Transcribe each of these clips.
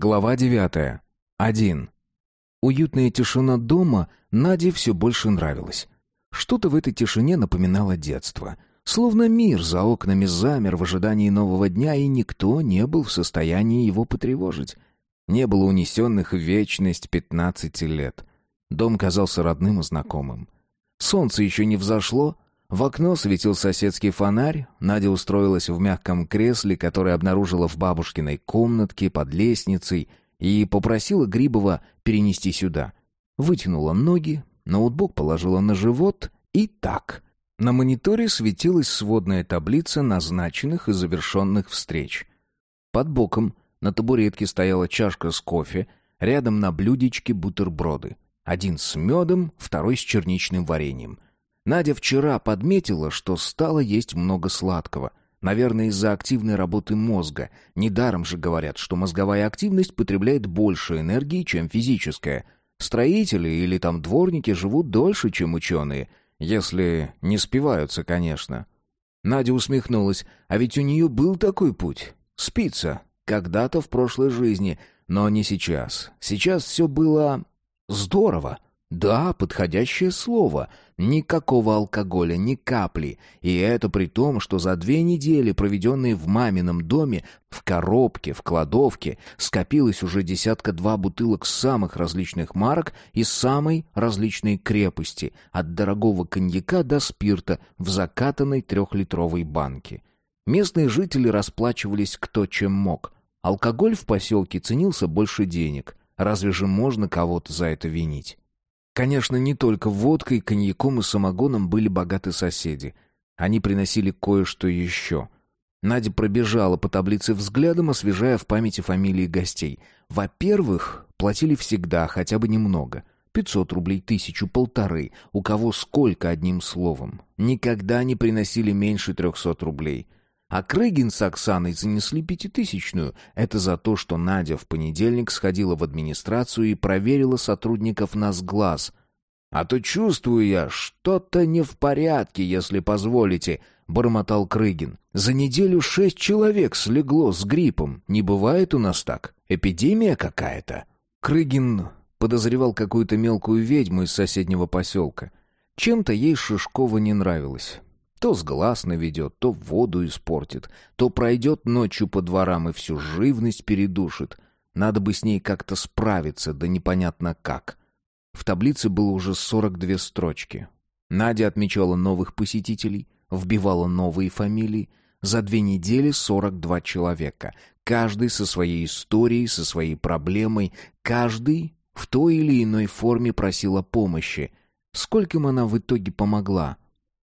Глава девятая. Один. Уютная тишина дома Наде все больше нравилась. Что-то в этой тишине напоминало детство. Словно мир за окнами замер в ожидании нового дня, и никто не был в состоянии его потревожить. Не было унесенных в вечность пятнадцати лет. Дом казался родным и знакомым. Солнце еще не взошло, в окно светил соседский фонарь. Надя устроилась в мягком кресле, которое обнаружила в бабушкиной комнатке под лестницей, и попросила Грибова перенести сюда. Вытянула ноги, ноутбук положила на живот и так. На мониторе светилась сводная таблица назначенных и завершенных встреч. Под боком на табуретке стояла чашка с кофе, рядом на блюдечке бутерброды. Один с медом, второй с черничным вареньем — Надя вчера подметила, что стало есть много сладкого. Наверное, из-за активной работы мозга. Недаром же говорят, что мозговая активность потребляет больше энергии, чем физическая. Строители или там дворники живут дольше, чем ученые. Если не спиваются, конечно. Надя усмехнулась. А ведь у нее был такой путь. Спиться. Когда-то в прошлой жизни. Но не сейчас. Сейчас все было... здорово. Да, подходящее слово. Никакого алкоголя, ни капли. И это при том, что за две недели, проведенные в мамином доме, в коробке, в кладовке, скопилось уже десятка-два бутылок самых различных марок и самой различной крепости, от дорогого коньяка до спирта в закатанной трехлитровой банке. Местные жители расплачивались кто чем мог. Алкоголь в поселке ценился больше денег. Разве же можно кого-то за это винить? Конечно, не только водкой, коньяком и самогоном были богаты соседи. Они приносили кое-что еще. Надя пробежала по таблице взглядом, освежая в памяти фамилии гостей. Во-первых, платили всегда, хотя бы немного. Пятьсот рублей, тысячу, полторы. У кого сколько, одним словом. Никогда не приносили меньше трехсот рублей. А Крыгин с Оксаной занесли пятитысячную. Это за то, что Надя в понедельник сходила в администрацию и проверила сотрудников на сглаз. «А то чувствую я, что-то не в порядке, если позволите», — бормотал Крыгин. «За неделю шесть человек слегло с гриппом. Не бывает у нас так. Эпидемия какая-то». Крыгин подозревал какую-то мелкую ведьму из соседнего поселка. Чем-то ей Шишкова не нравилось. То с глаз наведет, то воду испортит, то пройдет ночью по дворам и всю живность передушит. Надо бы с ней как-то справиться, да непонятно как. В таблице было уже 42 строчки. Надя отмечала новых посетителей, вбивала новые фамилии. За две недели 42 человека. Каждый со своей историей, со своей проблемой. Каждый в той или иной форме просил о помощи. Скольким она в итоге помогла?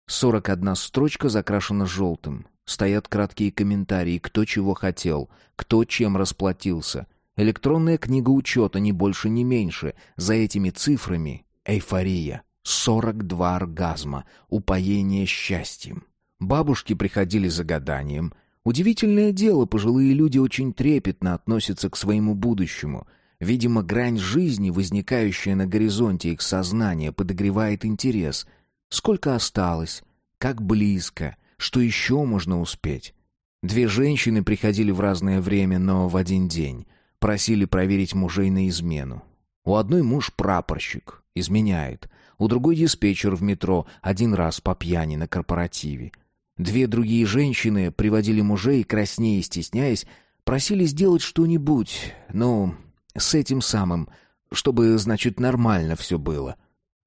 Сорок одна строчка закрашена желтым. Стоят краткие комментарии, кто чего хотел, кто чем расплатился. Электронная книга учета, ни больше, ни меньше. За этими цифрами эйфория. Сорок два оргазма, упоение счастьем. Бабушки приходили за гаданием. Удивительное дело, пожилые люди очень трепетно относятся к своему будущему. Видимо, грань жизни, возникающая на горизонте их сознания, подогревает интерес — Сколько осталось? Как близко? Что еще можно успеть? Две женщины приходили в разное время, но в один день. Просили проверить мужей на измену. У одной муж прапорщик, изменяет. У другой диспетчер в метро, один раз по пьяни на корпоративе. Две другие женщины приводили мужей, краснее и стесняясь, просили сделать что-нибудь, ну, с этим самым, чтобы, значит, нормально все было.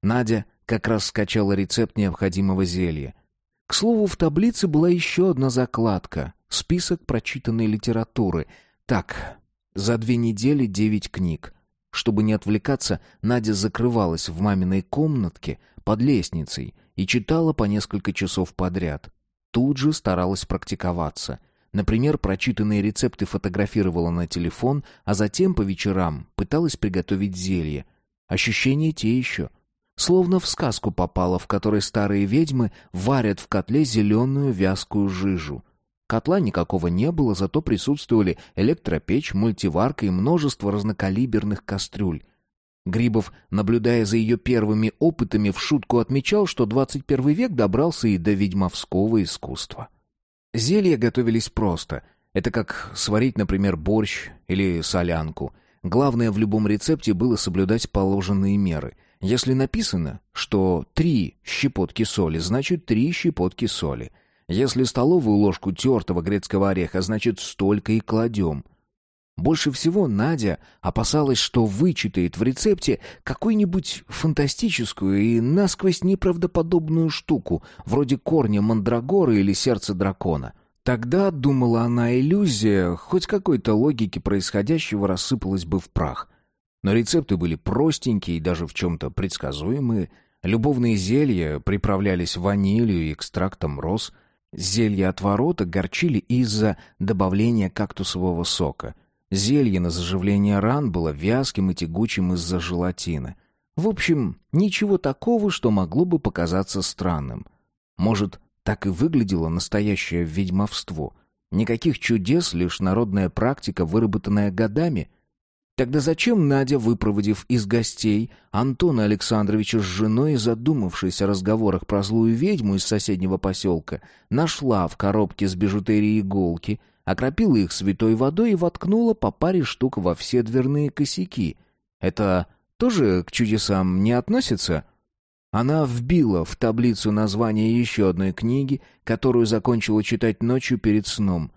Надя как раз скачала рецепт необходимого зелья. К слову, в таблице была еще одна закладка — список прочитанной литературы. Так, за две недели девять книг. Чтобы не отвлекаться, Надя закрывалась в маминой комнатке под лестницей и читала по несколько часов подряд. Тут же старалась практиковаться. Например, прочитанные рецепты фотографировала на телефон, а затем по вечерам пыталась приготовить зелье. Ощущения те еще — Словно в сказку попала, в которой старые ведьмы варят в котле зеленую вязкую жижу. Котла никакого не было, зато присутствовали электропечь, мультиварка и множество разнокалиберных кастрюль. Грибов, наблюдая за ее первыми опытами, в шутку отмечал, что 21 век добрался и до ведьмовского искусства. Зелья готовились просто. Это как сварить, например, борщ или солянку. Главное в любом рецепте было соблюдать положенные меры. Если написано, что три щепотки соли, значит три щепотки соли. Если столовую ложку тертого грецкого ореха, значит столько и кладем. Больше всего Надя опасалась, что вычитает в рецепте какую-нибудь фантастическую и насквозь неправдоподобную штуку, вроде корня мандрагоры или сердца дракона. Тогда, думала она, иллюзия хоть какой-то логики происходящего рассыпалась бы в прах. Но рецепты были простенькие и даже в чем-то предсказуемые. Любовные зелья приправлялись ванилью и экстрактом роз. Зелья от ворота горчили из-за добавления кактусового сока — Зелье на заживление ран было вязким и тягучим из-за желатина. В общем, ничего такого, что могло бы показаться странным. Может, так и выглядело настоящее ведьмовство. Никаких чудес, лишь народная практика, выработанная годами. Тогда зачем Надя, выпроводив из гостей Антона Александровича с женой, задумавшись о разговорах про злую ведьму из соседнего поселка, нашла в коробке с бижутерией иголки — окропила их святой водой и воткнула по паре штук во все дверные косяки. Это тоже к чудесам не относится? Она вбила в таблицу название еще одной книги, которую закончила читать ночью перед сном.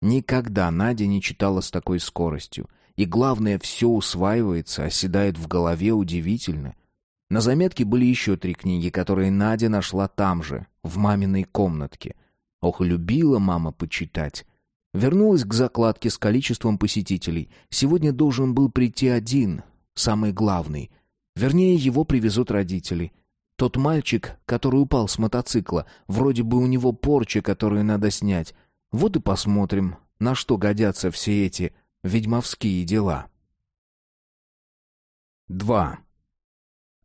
Никогда Надя не читала с такой скоростью. И главное, все усваивается, оседает в голове удивительно. На заметке были еще три книги, которые Надя нашла там же, в маминой комнатке. Ох, любила мама почитать. Вернулась к закладке с количеством посетителей. Сегодня должен был прийти один, самый главный. Вернее, его привезут родители. Тот мальчик, который упал с мотоцикла, вроде бы у него порча, которую надо снять. Вот и посмотрим, на что годятся все эти ведьмовские дела. 2.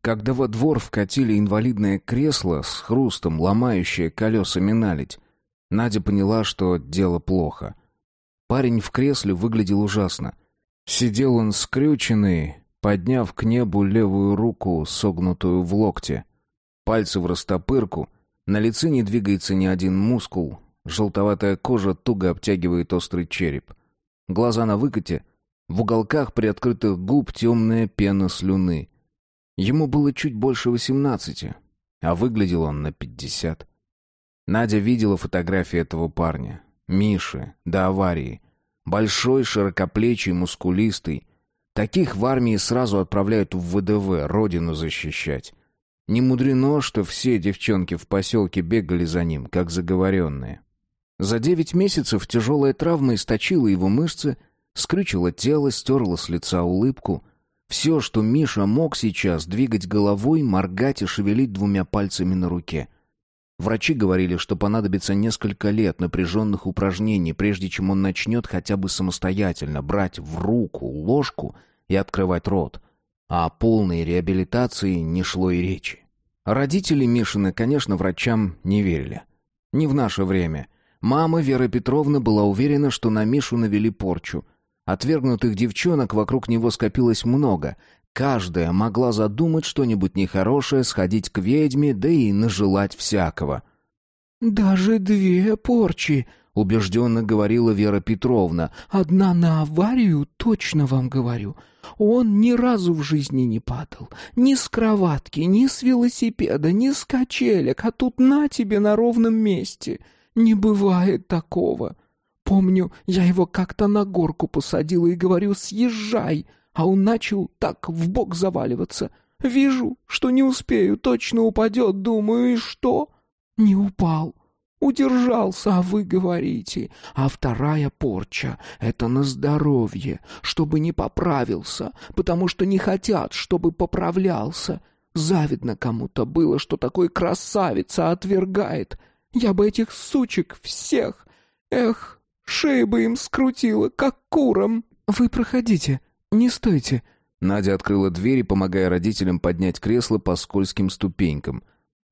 Когда во двор вкатили инвалидное кресло с хрустом, ломающее колесами наледь, Надя поняла, что дело плохо. Парень в кресле выглядел ужасно. Сидел он скрюченный, подняв к небу левую руку, согнутую в локте. Пальцы в растопырку, на лице не двигается ни один мускул, желтоватая кожа туго обтягивает острый череп. Глаза на выкате, в уголках приоткрытых губ темная пена слюны. Ему было чуть больше восемнадцати, а выглядел он на пятьдесят. Надя видела фотографии этого парня. Миши, до аварии. Большой, широкоплечий, мускулистый. Таких в армии сразу отправляют в ВДВ, родину защищать. Не мудрено, что все девчонки в поселке бегали за ним, как заговоренные. За девять месяцев тяжелая травма источила его мышцы, скрючила тело, стерла с лица улыбку. Все, что Миша мог сейчас, двигать головой, моргать и шевелить двумя пальцами на руке — Врачи говорили, что понадобится несколько лет напряженных упражнений, прежде чем он начнет хотя бы самостоятельно брать в руку ложку и открывать рот. А о полной реабилитации не шло и речи. Родители Мишины, конечно, врачам не верили. Не в наше время. Мама Вера Петровна была уверена, что на Мишу навели порчу. Отвергнутых девчонок вокруг него скопилось много, Каждая могла задумать что-нибудь нехорошее, сходить к ведьме, да и нажелать всякого. «Даже две порчи», — убежденно говорила Вера Петровна. «Одна на аварию, точно вам говорю. Он ни разу в жизни не падал. Ни с кроватки, ни с велосипеда, ни с качелек, а тут на тебе на ровном месте. Не бывает такого. Помню, я его как-то на горку посадила и говорю «съезжай», а он начал так в бок заваливаться. Вижу, что не успею, точно упадет, думаю, и что? Не упал. Удержался, а вы говорите. А вторая порча — это на здоровье, чтобы не поправился, потому что не хотят, чтобы поправлялся. Завидно кому-то было, что такой красавица отвергает. Я бы этих сучек всех... Эх, шеи бы им скрутила, как курам. Вы проходите, «Не стойте!» Надя открыла дверь, помогая родителям поднять кресло по скользким ступенькам.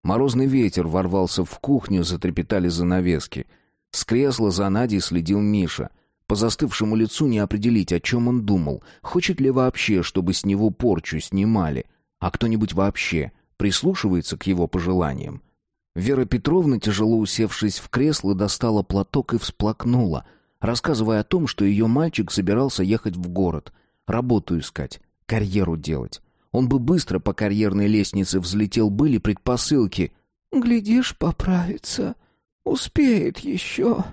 Морозный ветер ворвался в кухню, затрепетали занавески. С кресла за Надей следил Миша. По застывшему лицу не определить, о чем он думал. Хочет ли вообще, чтобы с него порчу снимали? А кто-нибудь вообще прислушивается к его пожеланиям? Вера Петровна, тяжело усевшись в кресло, достала платок и всплакнула. рассказывая о том, что ее мальчик собирался ехать в город, работу искать, карьеру делать. Он бы быстро по карьерной лестнице взлетел, были предпосылки. «Глядишь, поправится. Успеет еще».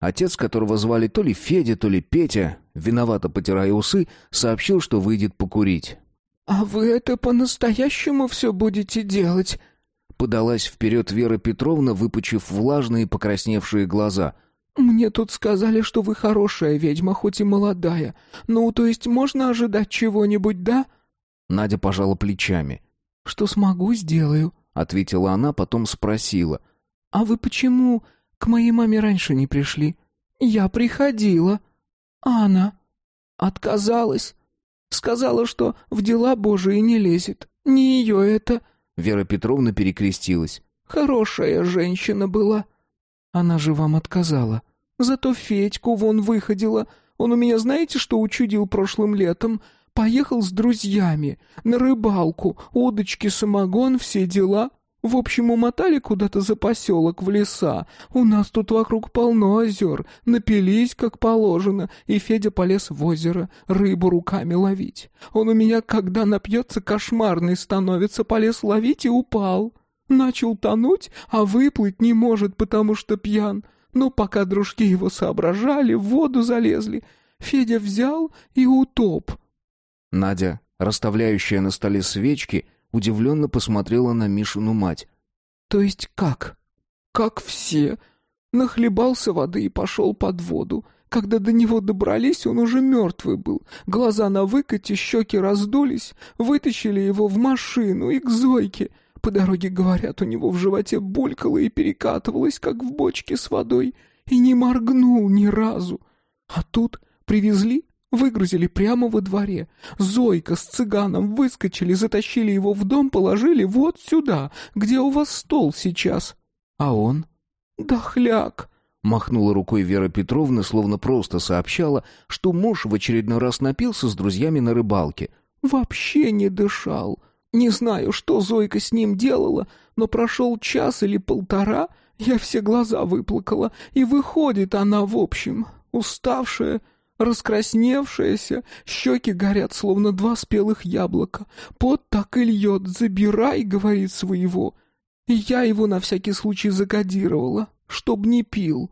Отец, которого звали то ли Федя, то ли Петя, виновато потирая усы, сообщил, что выйдет покурить. «А вы это по-настоящему все будете делать?» Подалась вперед Вера Петровна, выпучив влажные покрасневшие глаза. «Мне тут сказали, что вы хорошая ведьма, хоть и молодая. Ну, то есть можно ожидать чего-нибудь, да?» Надя пожала плечами. «Что смогу, сделаю», — ответила она, потом спросила. «А вы почему к моей маме раньше не пришли?» «Я приходила». «А она?» «Отказалась. Сказала, что в дела Божии не лезет. Не ее это...» Вера Петровна перекрестилась. «Хорошая женщина была». «Она же вам отказала. Зато Федьку вон выходила. Он у меня знаете, что учудил прошлым летом? Поехал с друзьями. На рыбалку. Удочки, самогон, все дела. В общем, умотали куда-то за поселок в леса. У нас тут вокруг полно озер. Напились, как положено, и Федя полез в озеро рыбу руками ловить. Он у меня, когда напьется, кошмарный становится, полез ловить и упал. Начал тонуть, а выплыть не может, потому что пьян. Но пока дружки его соображали, в воду залезли. Федя взял и утоп. Надя, расставляющая на столе свечки, удивленно посмотрела на Мишину мать. «То есть как?» «Как все. Нахлебался воды и пошел под воду. Когда до него добрались, он уже мертвый был. Глаза на выкате, щеки раздулись. Вытащили его в машину и к Зойке. По дороге, говорят, у него в животе булькало и перекатывалось, как в бочке с водой. И не моргнул ни разу. А тут привезли Выгрузили прямо во дворе. Зойка с цыганом выскочили, затащили его в дом, положили вот сюда, где у вас стол сейчас. А он? Дохляк. Махнула рукой Вера Петровна, словно просто сообщала, что муж в очередной раз напился с друзьями на рыбалке. Вообще не дышал. Не знаю, что Зойка с ним делала, но прошел час или полтора, я все глаза выплакала, и выходит она, в общем, уставшая, раскрасневшаяся, щеки горят, словно два спелых яблока. Пот так и льет, забирай, говорит своего. И я его на всякий случай закодировала, чтоб не пил.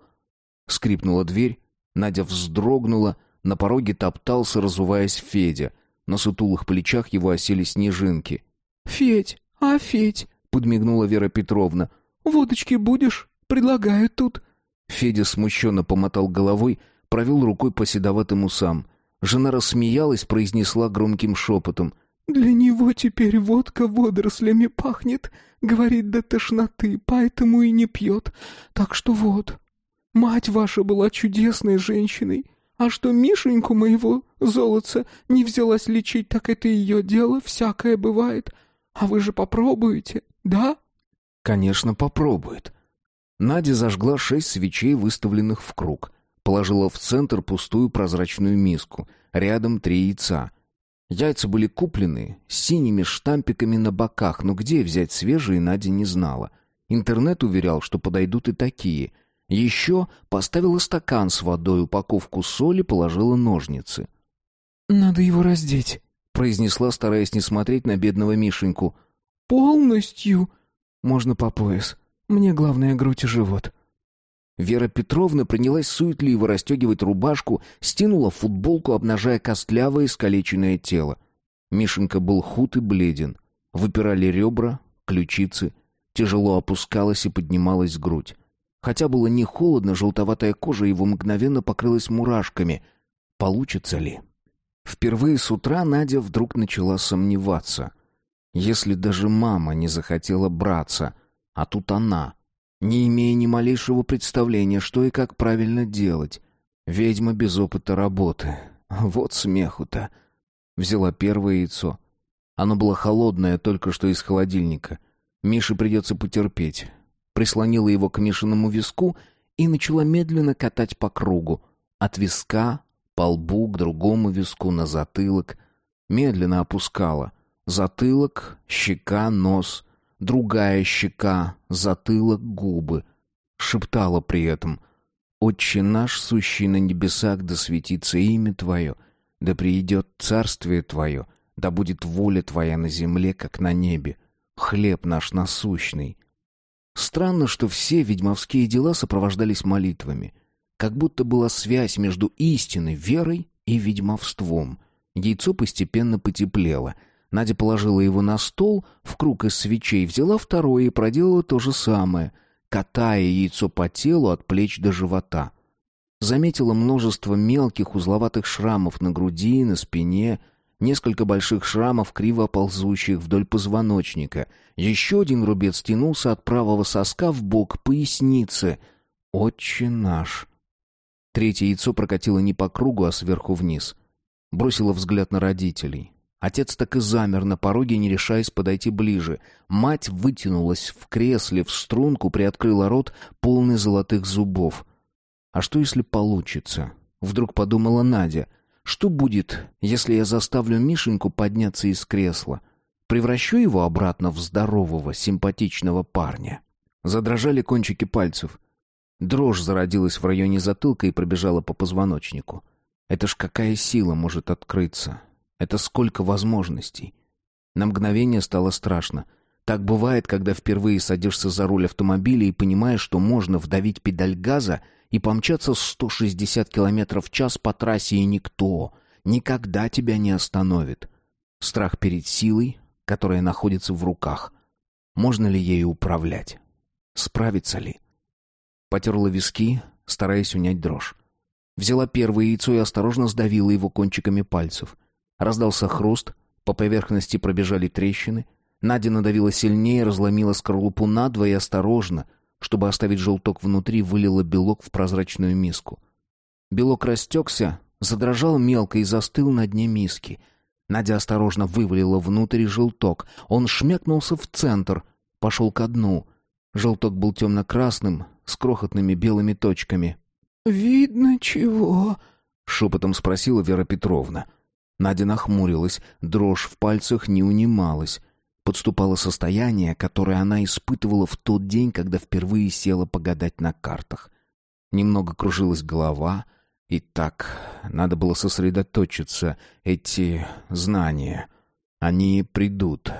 Скрипнула дверь, Надя вздрогнула, на пороге топтался, разуваясь Федя. На сутулых плечах его осели снежинки. «Федь, а Федь?» — подмигнула Вера Петровна. «Водочки будешь? Предлагаю тут». Федя смущенно помотал головой, провел рукой по седоватым усам. Жена рассмеялась, произнесла громким шепотом. «Для него теперь водка водорослями пахнет, говорит до тошноты, поэтому и не пьет. Так что вот, мать ваша была чудесной женщиной, а что Мишеньку моего, золотца, не взялась лечить, так это ее дело, всякое бывает. А вы же попробуете, да?» «Конечно, попробует». Надя зажгла шесть свечей, выставленных в круг — Положила в центр пустую прозрачную миску. Рядом три яйца. Яйца были куплены с синими штампиками на боках, но где взять свежие Надя не знала. Интернет уверял, что подойдут и такие. Еще поставила стакан с водой, упаковку соли, положила ножницы. «Надо его раздеть», — произнесла, стараясь не смотреть на бедного Мишеньку. «Полностью?» «Можно по пояс. Мне главное грудь и живот». Вера Петровна принялась суетливо расстегивать рубашку, стянула футболку, обнажая костлявое искалеченное тело. Мишенька был худ и бледен. Выпирали ребра, ключицы. Тяжело опускалась и поднималась грудь. Хотя было не холодно, желтоватая кожа его мгновенно покрылась мурашками. Получится ли? Впервые с утра Надя вдруг начала сомневаться. Если даже мама не захотела браться, а тут она — не имея ни малейшего представления, что и как правильно делать. Ведьма без опыта работы. Вот смеху-то. Взяла первое яйцо. Оно было холодное, только что из холодильника. Мише придется потерпеть. Прислонила его к Мишиному виску и начала медленно катать по кругу. От виска, по лбу, к другому виску, на затылок. Медленно опускала. Затылок, щека, нос — другая щека, затылок, губы. Шептала при этом «Отче наш, сущий на небесах, да светится имя Твое, да приидет царствие Твое, да будет воля Твоя на земле, как на небе. Хлеб наш насущный». Странно, что все ведьмовские дела сопровождались молитвами. Как будто была связь между истиной, верой и ведьмовством. Яйцо постепенно потеплело. Надя положила его на стол, в круг из свечей, взяла второе и проделала то же самое, катая яйцо по телу от плеч до живота. Заметила множество мелких узловатых шрамов на груди, на спине, несколько больших шрамов, криво ползущих вдоль позвоночника. Еще один рубец тянулся от правого соска в бок поясницы. «Отче наш!» Третье яйцо прокатило не по кругу, а сверху вниз. Бросила взгляд на родителей. Отец так и замер на пороге, не решаясь подойти ближе. Мать вытянулась в кресле в струнку, приоткрыла рот, полный золотых зубов. «А что, если получится?» Вдруг подумала Надя. «Что будет, если я заставлю Мишеньку подняться из кресла? Превращу его обратно в здорового, симпатичного парня?» Задрожали кончики пальцев. Дрожь зародилась в районе затылка и пробежала по позвоночнику. Это ж какая сила может открыться? Это сколько возможностей? На мгновение стало страшно. Так бывает, когда впервые садишься за руль автомобиля и понимаешь, что можно вдавить педаль газа и помчаться 160 км в час по трассе, и никто никогда тебя не остановит. Страх перед силой, которая находится в руках. Можно ли ею управлять? Справится ли? Потерла виски, стараясь унять дрожь. Взяла первое яйцо и осторожно сдавила его кончиками пальцев. Раздался хруст, по поверхности пробежали трещины. Надя надавила сильнее, разломила скорлупу надвое и осторожно, чтобы оставить желток внутри, вылила белок в прозрачную миску. Белок растекся, задрожал мелко и застыл на дне миски. Надя осторожно вывалила внутрь желток. Он шмякнулся в центр, пошел ко дну. Желток был темно-красным, с крохотными белыми точками. «Видно чего?» — шепотом спросила Вера Петровна. Надя нахмурилась, дрожь в пальцах не унималась. Подступало состояние, которое она испытывала в тот день, когда впервые села погадать на картах. Немного кружилась голова, и так надо было сосредоточиться. Эти знания, они придут.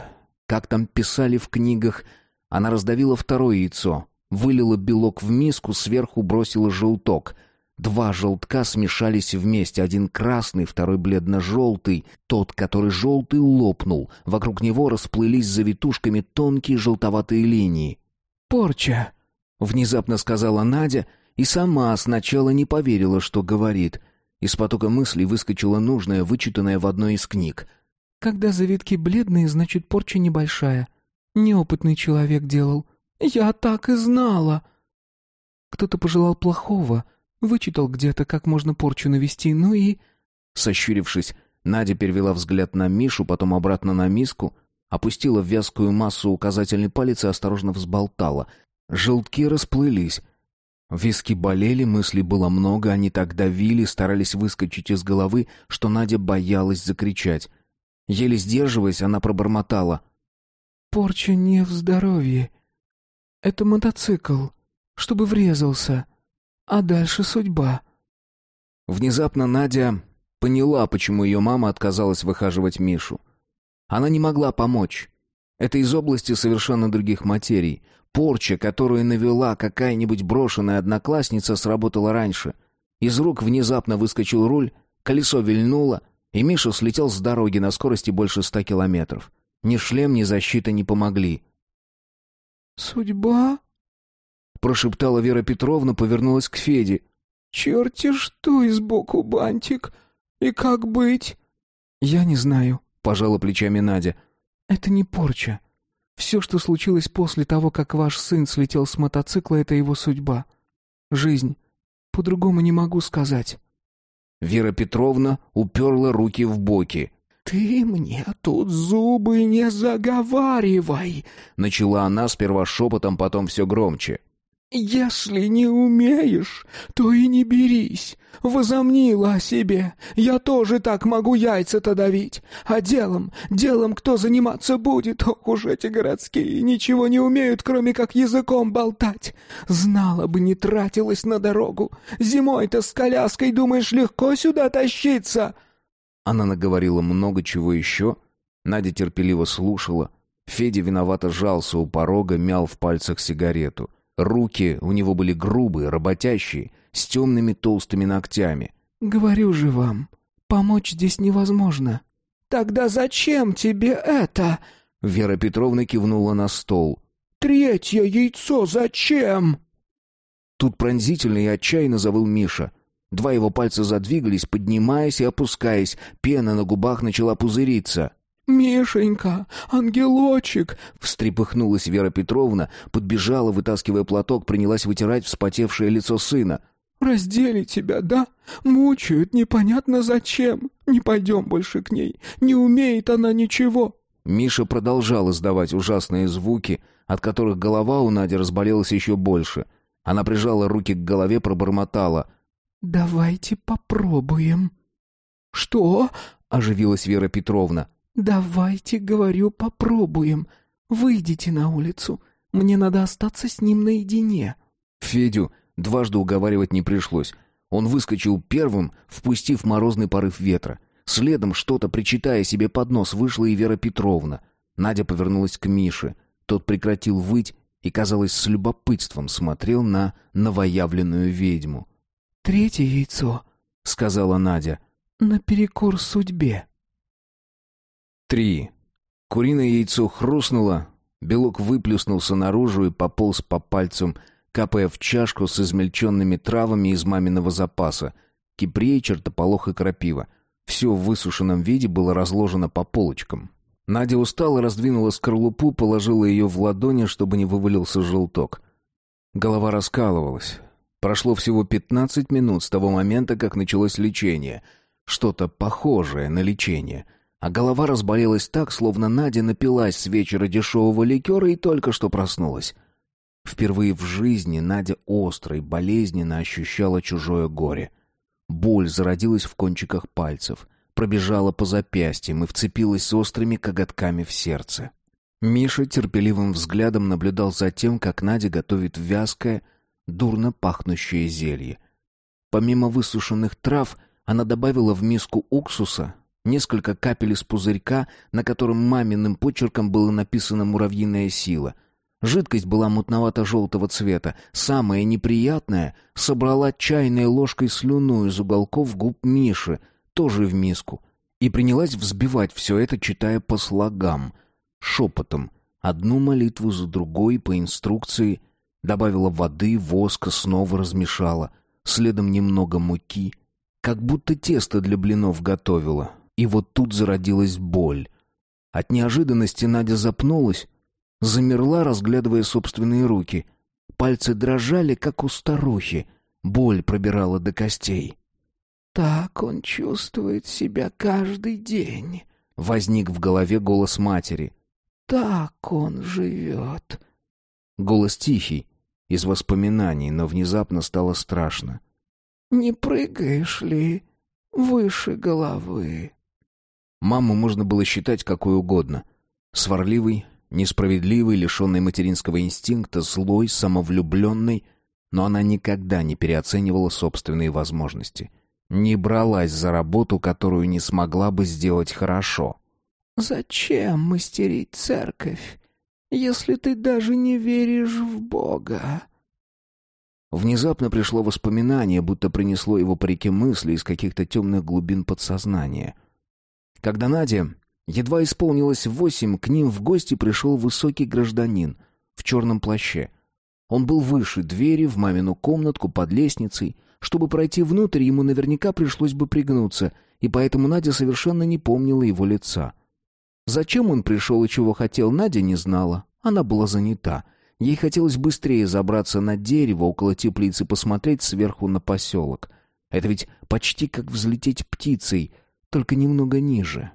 Как там писали в книгах, она раздавила второе яйцо, Вылила белок в миску, сверху бросила желток. Два желтка смешались вместе, один красный, второй бледно-желтый. Тот, который желтый, лопнул. Вокруг него расплылись завитушками тонкие желтоватые линии. «Порча!» — внезапно сказала Надя, и сама сначала не поверила, что говорит. Из потока мыслей выскочила нужная, вычитанная в одной из книг. «Когда завитки бледные, значит, порча небольшая. Неопытный человек делал. «Я так и знала!» Кто-то пожелал плохого, вычитал где-то, как можно порчу навести, ну и... Сощурившись, Надя перевела взгляд на Мишу, потом обратно на миску, опустила в вязкую массу указательный палец и осторожно взболтала. Желтки расплылись. Виски болели, мыслей было много, они так давили, старались выскочить из головы, что Надя боялась закричать. Еле сдерживаясь, она пробормотала. «Порча не в здоровье. Это мотоцикл, чтобы врезался. А дальше судьба. Внезапно Надя поняла, почему ее мама отказалась выхаживать Мишу. Она не могла помочь. Это из области совершенно других материй. Порча, которую навела какая-нибудь брошенная одноклассница, сработала раньше. Из рук внезапно выскочил руль, колесо вильнуло, и Миша слетел с дороги на скорости больше ста километров. Ни шлем, ни защита не помогли. «Судьба?» Прошептала Вера Петровна, повернулась к Феде. «Черти что и сбоку бантик! И как быть?» «Я не знаю», — пожала плечами Надя. «Это не порча. Все, что случилось после того, как ваш сын слетел с мотоцикла, это его судьба. Жизнь. По-другому не могу сказать». Вера Петровна уперла руки в боки. «Ты мне тут зубы не заговаривай!» Начала она сперва шепотом, потом все громче. «Если не умеешь, то и не берись. Возомнила о себе. Я тоже так могу яйца-то давить. А делом, делом кто заниматься будет? Ох уж эти городские, ничего не умеют, кроме как языком болтать. Знала бы, не тратилась на дорогу. Зимой-то с коляской, думаешь, легко сюда тащиться?» Она наговорила много чего еще. Надя терпеливо слушала. Федя виновато жался у порога, мял в пальцах сигарету — Руки у него были грубые, работящие, с темными толстыми ногтями. «Говорю же вам, помочь здесь невозможно». «Тогда зачем тебе это?» Вера Петровна кивнула на стол. «Третье яйцо зачем?» Тут пронзительно и отчаянно завыл Миша. Два его пальца задвигались, поднимаясь и опускаясь. Пена на губах начала пузыриться. «Мишенька, ангелочек!» — встрепыхнулась Вера Петровна, подбежала, вытаскивая платок, принялась вытирать вспотевшее лицо сына. «Раздели тебя, да? Мучают, непонятно зачем. Не пойдем больше к ней. Не умеет она ничего». Миша продолжал издавать ужасные звуки, от которых голова у Нади разболелась еще больше. Она прижала руки к голове, пробормотала. «Давайте попробуем». «Что?» — оживилась Вера Петровна. «Давайте, говорю, попробуем. Выйдите на улицу. Мне надо остаться с ним наедине». Федю дважды уговаривать не пришлось. Он выскочил первым, впустив морозный порыв ветра. Следом, что-то причитая себе под нос, вышла и Вера Петровна. Надя повернулась к Мише. Тот прекратил выть и, казалось, с любопытством смотрел на новоявленную ведьму. «Третье яйцо», — сказала Надя, — «наперекор судьбе». Три. Куриное яйцо хрустнуло, белок выплюснулся наружу и пополз по пальцам, капая в чашку с измельченными травами из маминого запаса. Кипрей, чертополох и крапива. Все в высушенном виде было разложено по полочкам. Надя устала, раздвинула скорлупу, положила ее в ладони, чтобы не вывалился желток. Голова раскалывалась. Прошло всего пятнадцать минут с того момента, как началось лечение. Что-то похожее на лечение — а голова разболелась так, словно Надя напилась с вечера дешевого ликера и только что проснулась. Впервые в жизни Надя остро и болезненно ощущала чужое горе. Боль зародилась в кончиках пальцев, пробежала по запястьям и вцепилась острыми коготками в сердце. Миша терпеливым взглядом наблюдал за тем, как Надя готовит вязкое, дурно пахнущее зелье. Помимо высушенных трав, она добавила в миску уксуса, Несколько капель из пузырька, на котором маминым почерком было написано «муравьиная сила». Жидкость была мутновато-желтого цвета. Самое неприятное — собрала чайной ложкой слюну из уголков губ Миши, тоже в миску, и принялась взбивать все это, читая по слогам, шепотом, одну молитву за другой по инструкции, добавила воды, воска, снова размешала, следом немного муки, как будто тесто для блинов готовила, и вот тут зародилась боль. От неожиданности Надя запнулась, замерла, разглядывая собственные руки. Пальцы дрожали, как у старухи. Боль пробирала до костей. «Так он чувствует себя каждый день», — возник в голове голос матери. «Так он живет». Голос тихий, из воспоминаний, но внезапно стало страшно. «Не прыгаешь ли выше головы?» Маму можно было считать какой угодно. Сварливый, несправедливый, лишенный материнского инстинкта, злой, самовлюбленный, но она никогда не переоценивала собственные возможности. Не бралась за работу, которую не смогла бы сделать хорошо. «Зачем мастерить церковь, если ты даже не веришь в Бога?» Внезапно пришло воспоминание, будто принесло его по реке мысли из каких-то темных глубин подсознания — когда Надя едва исполнилось восемь, к ним в гости пришел высокий гражданин в черном плаще. Он был выше двери в мамину комнатку под лестницей. Чтобы пройти внутрь, ему наверняка пришлось бы пригнуться, и поэтому Надя совершенно не помнила его лица. Зачем он пришел и чего хотел, Надя не знала. Она была занята. Ей хотелось быстрее забраться на дерево около теплицы, посмотреть сверху на поселок. Это ведь почти как взлететь птицей — только немного ниже.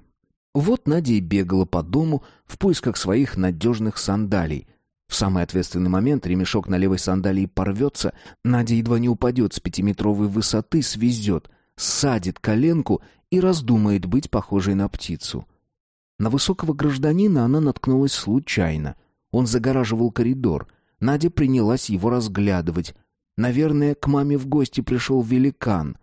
Вот Надя и бегала по дому в поисках своих надежных сандалий. В самый ответственный момент ремешок на левой сандалии порвется, Надя едва не упадет с пятиметровой высоты, свезет, садит коленку и раздумает быть похожей на птицу. На высокого гражданина она наткнулась случайно. Он загораживал коридор. Надя принялась его разглядывать. Наверное, к маме в гости пришел великан.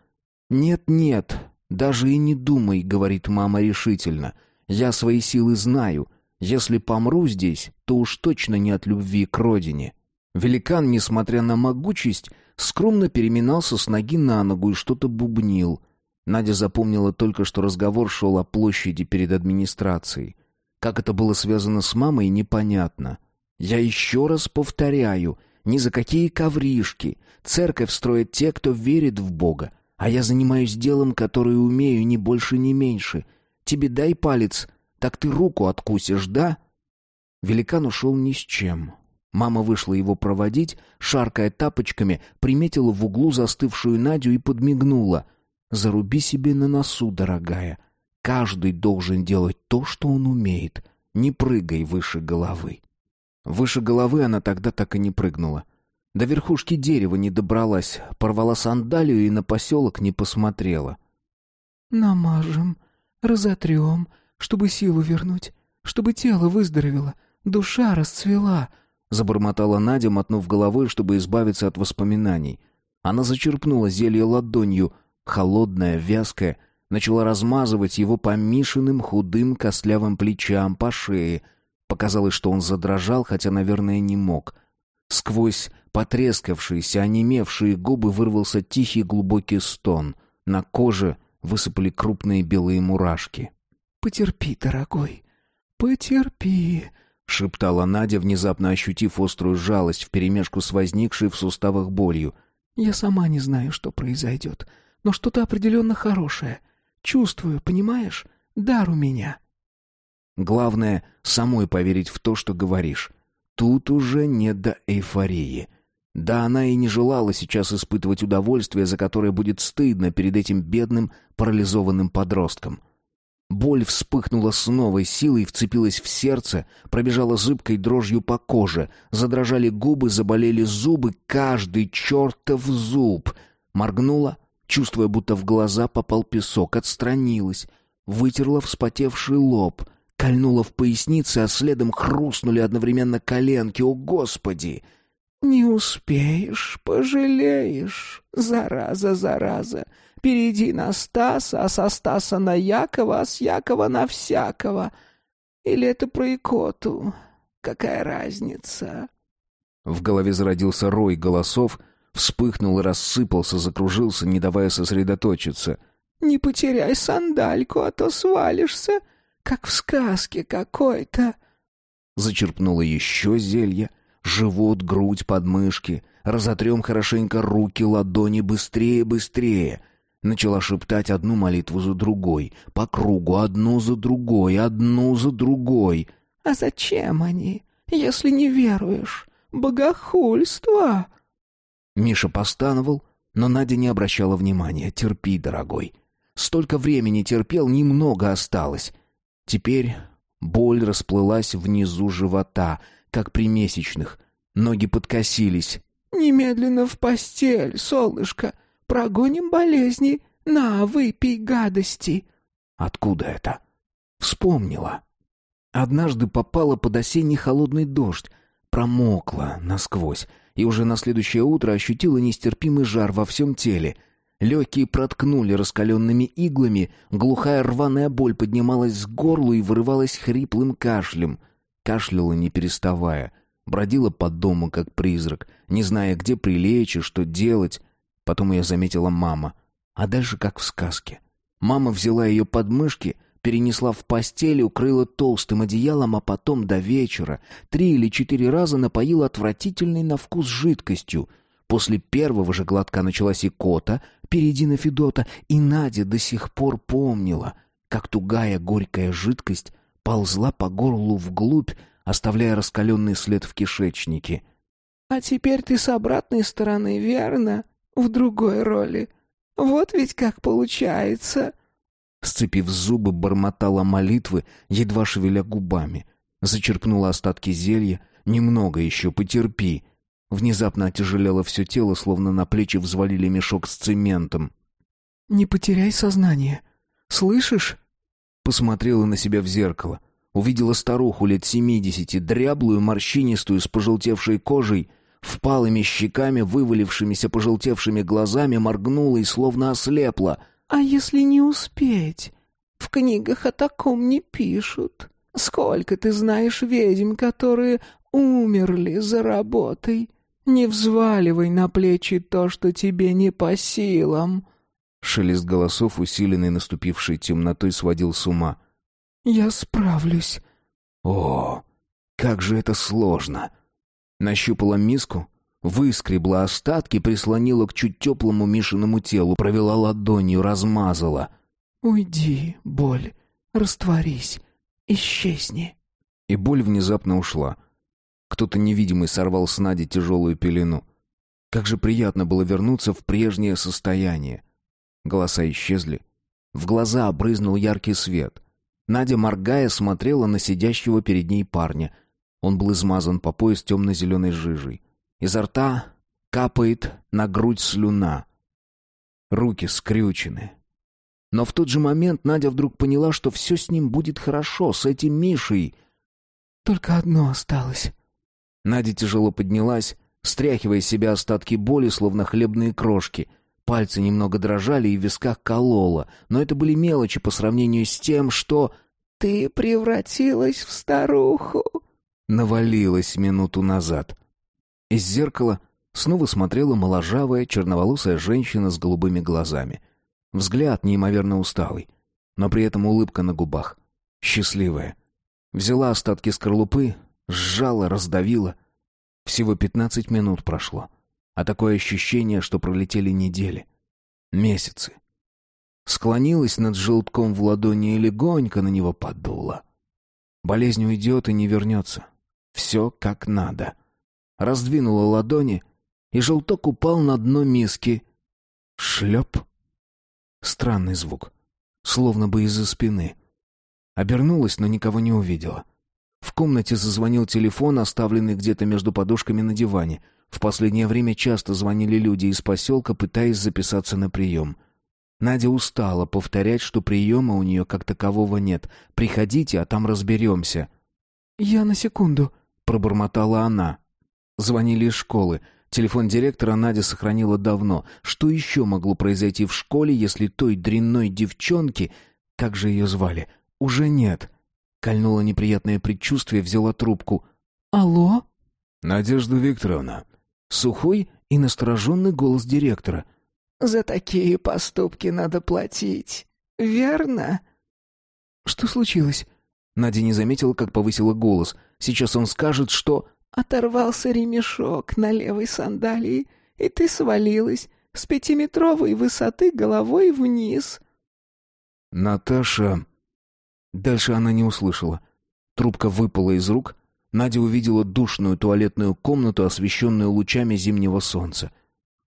«Нет-нет, даже и не думай», — говорит мама решительно. «Я свои силы знаю. Если помру здесь, то уж точно не от любви к родине». Великан, несмотря на могучесть, скромно переминался с ноги на ногу и что-то бубнил. Надя запомнила только, что разговор шел о площади перед администрацией. Как это было связано с мамой, непонятно. «Я еще раз повторяю, ни за какие ковришки. Церковь строят те, кто верит в Бога, а я занимаюсь делом, которое умею ни больше, ни меньше. Тебе дай палец, так ты руку откусишь, да?» Великан ушел ни с чем. Мама вышла его проводить, шаркая тапочками, приметила в углу застывшую Надю и подмигнула. «Заруби себе на носу, дорогая. Каждый должен делать то, что он умеет. Не прыгай выше головы». Выше головы она тогда так и не прыгнула. До верхушки дерева не добралась, порвала сандалию и на поселок не посмотрела. «Намажем, разотрем, чтобы силу вернуть, чтобы тело выздоровело, душа расцвела», — забормотала Надя, мотнув головой, чтобы избавиться от воспоминаний. Она зачерпнула зелье ладонью, холодное, вязкое, начала размазывать его по Мишиным худым костлявым плечам, по шее. Показалось, что он задрожал, хотя, наверное, не мог. Сквозь потрескавшиеся, онемевшие губы вырвался тихий глубокий стон. На коже высыпали крупные белые мурашки. «Потерпи, дорогой, потерпи», — шептала Надя, внезапно ощутив острую жалость вперемешку с возникшей в суставах болью. «Я сама не знаю, что произойдет, но что-то определенно хорошее. Чувствую, понимаешь? Дар у меня». Главное — самой поверить в то, что говоришь. Тут уже не до эйфории. Да она и не желала сейчас испытывать удовольствие, за которое будет стыдно перед этим бедным парализованным подростком. Боль вспыхнула с новой силой, вцепилась в сердце, пробежала зыбкой дрожью по коже, задрожали губы, заболели зубы, каждый чертов зуб. Моргнула, чувствуя, будто в глаза попал песок, отстранилась, вытерла вспотевший лоб, кольнула в пояснице, а следом хрустнули одновременно коленки. О, Господи! «Не успеешь, пожалеешь, зараза, зараза. Перейди на Стаса, а со Стаса на Якова, а с Якова на всякого. Или это про икоту? Какая разница?» В голове зародился рой голосов, вспыхнул и рассыпался, закружился, не давая сосредоточиться. «Не потеряй сандальку, а то свалишься, как в сказке какой-то». Зачерпнула еще зелье — Живот, грудь, подмышки. Разотрем хорошенько руки, ладони, быстрее, быстрее. Начала шептать одну молитву за другой. По кругу, одну за другой, одну за другой. «А зачем они, если не веруешь? Богохульство!» Миша постановал, но Надя не обращала внимания. «Терпи, дорогой. Столько времени терпел, немного осталось. Теперь боль расплылась внизу живота, как при месячных. Ноги подкосились. «Немедленно в постель, солнышко! Прогоним болезни! На, выпей гадости!» «Откуда это?» «Вспомнила. Однажды попала под осенний холодный дождь, промокла насквозь, и уже на следующее утро ощутила нестерпимый жар во всем теле. Легкие проткнули раскаленными иглами, глухая рваная боль поднималась с горла и вырывалась хриплым кашлем — кашляла не переставая, бродила по дому как призрак, не зная, где прилечь и что делать. Потом ее заметила мама, а дальше как в сказке. Мама взяла ее под мышки, перенесла в постель, укрыла толстым одеялом, а потом до вечера три или четыре раза напоила отвратительной на вкус жидкостью. После первого же глотка началась икота, перейди Федота, и Надя до сих пор помнила, как тугая горькая жидкость ползла по горлу вглубь, оставляя раскаленный след в кишечнике. «А теперь ты с обратной стороны, верно? В другой роли. Вот ведь как получается!» Сцепив зубы, бормотала молитвы, едва шевеля губами. Зачерпнула остатки зелья, Немного еще, потерпи». Внезапно отяжелело все тело, словно на плечи взвалили мешок с цементом. «Не потеряй сознание. Слышишь?» Посмотрела на себя в зеркало. Увидела старуху лет семидесяти, дряблую, морщинистую, с пожелтевшей кожей, впалыми щеками, вывалившимися пожелтевшими глазами, моргнула и словно ослепла. «А если не успеть? В книгах о таком не пишут. Сколько ты знаешь ведьм, которые умерли за работой? Не взваливай на плечи то, что тебе не по силам». Шелест голосов, усиленный наступившей темнотой, сводил с ума. «Я справлюсь». «О, как же это сложно!» Нащупала миску, выскребла остатки, прислонила к чуть теплому Мишиному телу, провела ладонью, размазала. «Уйди, боль, растворись, исчезни». И боль внезапно ушла. Кто-то невидимый сорвал с Нади тяжелую пелену. Как же приятно было вернуться в прежнее состояние. Голоса исчезли. В глаза обрызнул яркий свет. Надя, моргая, смотрела на сидящего перед ней парня. Он был измазан по пояс темно-зеленой жижей. Изо рта капает на грудь слюна. Руки скрючены. Но в тот же момент Надя вдруг поняла, что все с ним будет хорошо, с этим Мишей. «Только одно осталось». Надя тяжело поднялась, стряхивая из себя остатки боли, словно хлебные крошки — Пальцы немного дрожали и в висках кололо, но это были мелочи по сравнению с тем, что... «Ты превратилась в старуху!» Навалилась минуту назад. Из зеркала снова смотрела моложавая, черноволосая женщина с голубыми глазами. Взгляд неимоверно усталый, но при этом улыбка на губах. Счастливая. Взяла остатки скорлупы, сжала, раздавила. Всего пятнадцать минут прошло а такое ощущение, что пролетели недели, месяцы. Склонилась над желтком в ладони и легонько на него подула. Болезнь уйдет и не вернется. Все как надо. Раздвинула ладони, и желток упал на дно миски. Шлеп. Странный звук, словно бы из-за спины. Обернулась, но никого не увидела. В комнате зазвонил телефон, оставленный где-то между подушками на диване. В последнее время часто звонили люди из поселка, пытаясь записаться на прием. Надя устала повторять, что приема у нее как такового нет. «Приходите, а там разберемся». «Я на секунду», — пробормотала она. Звонили из школы. Телефон директора Надя сохранила давно. Что еще могло произойти в школе, если той дрянной девчонки, как же ее звали, уже нет? Кольнуло неприятное предчувствие, взяла трубку. «Алло?» «Надежда Викторовна, Сухой и настороженный голос директора. «За такие поступки надо платить, верно?» «Что случилось?» Надя не заметила, как повысила голос. Сейчас он скажет, что... «Оторвался ремешок на левой сандалии, и ты свалилась с пятиметровой высоты головой вниз». «Наташа...» Дальше она не услышала. Трубка выпала из рук, Надя увидела душную туалетную комнату, освещенную лучами зимнего солнца.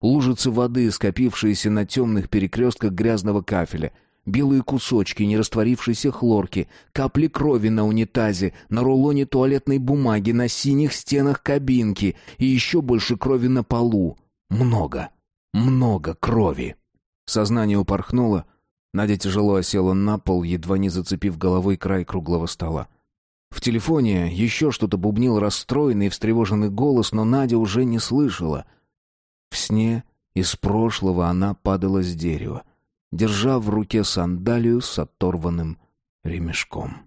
Лужицы воды, скопившиеся на темных перекрестках грязного кафеля, белые кусочки нерастворившейся хлорки, капли крови на унитазе, на рулоне туалетной бумаги, на синих стенах кабинки и еще больше крови на полу. Много, много крови. Сознание упорхнуло. Надя тяжело осела на пол, едва не зацепив головой край круглого стола. В телефоне еще что-то бубнил расстроенный и встревоженный голос, но Надя уже не слышала. В сне из прошлого она падала с дерева, держа в руке сандалию с оторванным ремешком.